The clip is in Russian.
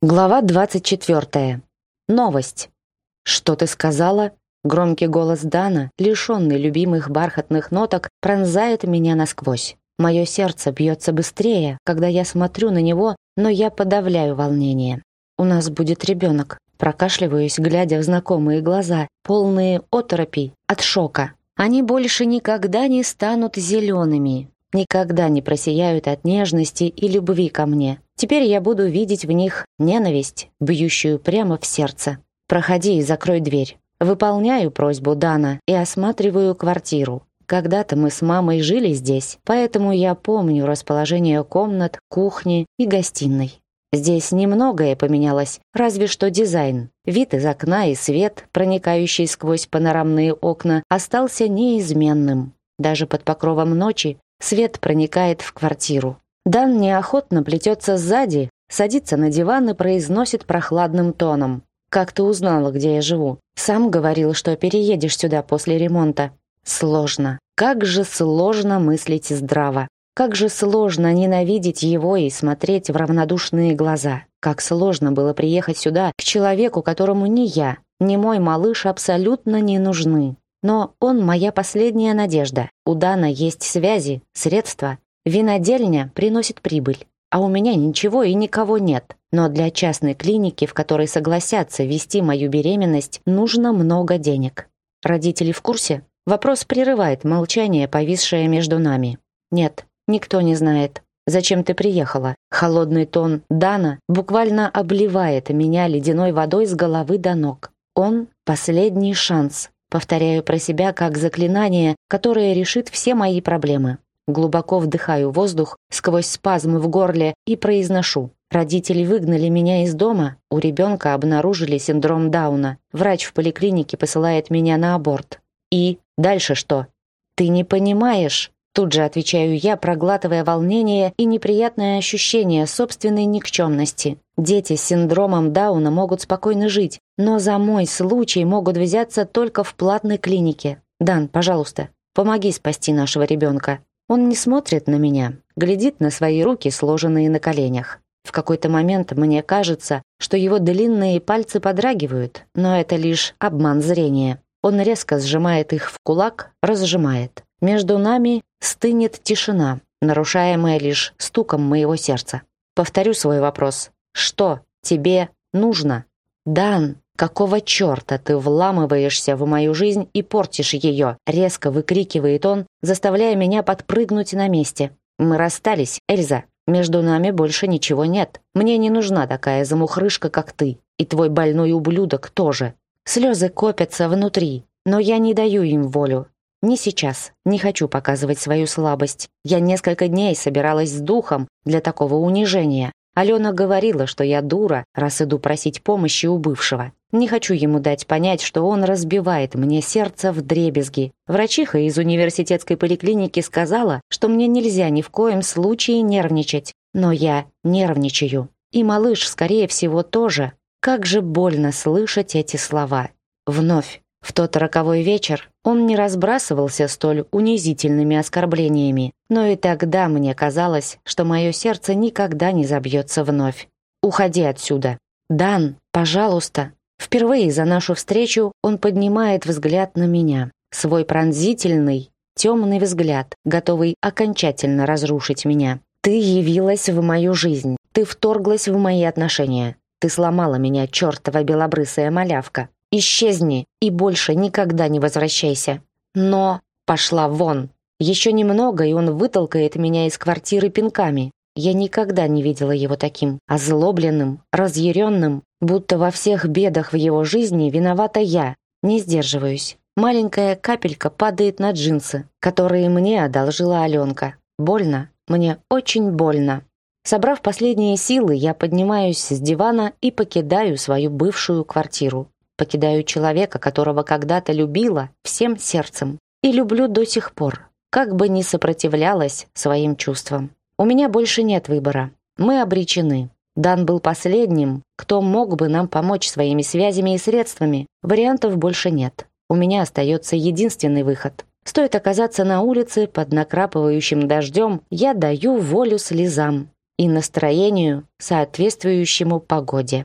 Глава 24. Новость. «Что ты сказала?» Громкий голос Дана, лишенный любимых бархатных ноток, пронзает меня насквозь. Мое сердце бьется быстрее, когда я смотрю на него, но я подавляю волнение. «У нас будет ребенок», прокашливаюсь, глядя в знакомые глаза, полные оторопей от шока. «Они больше никогда не станут зелеными, никогда не просияют от нежности и любви ко мне. Теперь я буду видеть в них ненависть, бьющую прямо в сердце. Проходи и закрой дверь. Выполняю просьбу Дана и осматриваю квартиру. Когда-то мы с мамой жили здесь, поэтому я помню расположение комнат, кухни и гостиной. Здесь немногое поменялось, разве что дизайн. Вид из окна и свет, проникающий сквозь панорамные окна, остался неизменным. Даже под покровом ночи Свет проникает в квартиру. Дан неохотно плетется сзади, садится на диван и произносит прохладным тоном. «Как ты узнала, где я живу? Сам говорил, что переедешь сюда после ремонта». Сложно. Как же сложно мыслить здраво. Как же сложно ненавидеть его и смотреть в равнодушные глаза. Как сложно было приехать сюда, к человеку, которому ни я, ни мой малыш абсолютно не нужны. Но он моя последняя надежда. У Дана есть связи, средства. Винодельня приносит прибыль. А у меня ничего и никого нет. Но для частной клиники, в которой согласятся вести мою беременность, нужно много денег. Родители в курсе? Вопрос прерывает молчание, повисшее между нами. Нет, никто не знает. Зачем ты приехала? Холодный тон Дана буквально обливает меня ледяной водой с головы до ног. Он последний шанс, Повторяю про себя как заклинание, которое решит все мои проблемы. Глубоко вдыхаю воздух сквозь спазмы в горле и произношу. Родители выгнали меня из дома, у ребенка обнаружили синдром Дауна. Врач в поликлинике посылает меня на аборт. И дальше что? Ты не понимаешь, Тут же отвечаю я, проглатывая волнение и неприятное ощущение собственной никчемности. Дети с синдромом Дауна могут спокойно жить, но за мой случай могут взяться только в платной клинике. Дан, пожалуйста, помоги спасти нашего ребенка. Он не смотрит на меня, глядит на свои руки, сложенные на коленях. В какой-то момент мне кажется, что его длинные пальцы подрагивают, но это лишь обман зрения. Он резко сжимает их в кулак, разжимает. Между нами стынет тишина, нарушаемая лишь стуком моего сердца. Повторю свой вопрос. Что тебе нужно? Дан, какого черта ты вламываешься в мою жизнь и портишь ее? Резко выкрикивает он, заставляя меня подпрыгнуть на месте. Мы расстались, Эльза. Между нами больше ничего нет. Мне не нужна такая замухрышка, как ты. И твой больной ублюдок тоже. Слезы копятся внутри, но я не даю им волю. Не сейчас. Не хочу показывать свою слабость. Я несколько дней собиралась с духом для такого унижения. Алена говорила, что я дура, раз иду просить помощи у бывшего. Не хочу ему дать понять, что он разбивает мне сердце в дребезги. Врачиха из университетской поликлиники сказала, что мне нельзя ни в коем случае нервничать. Но я нервничаю. И малыш, скорее всего, тоже. Как же больно слышать эти слова. Вновь. В тот роковой вечер он не разбрасывался столь унизительными оскорблениями, но и тогда мне казалось, что мое сердце никогда не забьется вновь. «Уходи отсюда!» «Дан, пожалуйста!» Впервые за нашу встречу он поднимает взгляд на меня. Свой пронзительный, темный взгляд, готовый окончательно разрушить меня. «Ты явилась в мою жизнь. Ты вторглась в мои отношения. Ты сломала меня, чертова белобрысая малявка. Исчезни и больше никогда не возвращайся. Но пошла вон. Еще немного, и он вытолкает меня из квартиры пинками. Я никогда не видела его таким, озлобленным, разъяренным, будто во всех бедах в его жизни виновата я. Не сдерживаюсь. Маленькая капелька падает на джинсы, которые мне одолжила Аленка. Больно. Мне очень больно. Собрав последние силы, я поднимаюсь с дивана и покидаю свою бывшую квартиру. Покидаю человека, которого когда-то любила всем сердцем и люблю до сих пор, как бы ни сопротивлялась своим чувствам. У меня больше нет выбора. Мы обречены. Дан был последним, кто мог бы нам помочь своими связями и средствами. Вариантов больше нет. У меня остается единственный выход. Стоит оказаться на улице под накрапывающим дождем, я даю волю слезам и настроению, соответствующему погоде.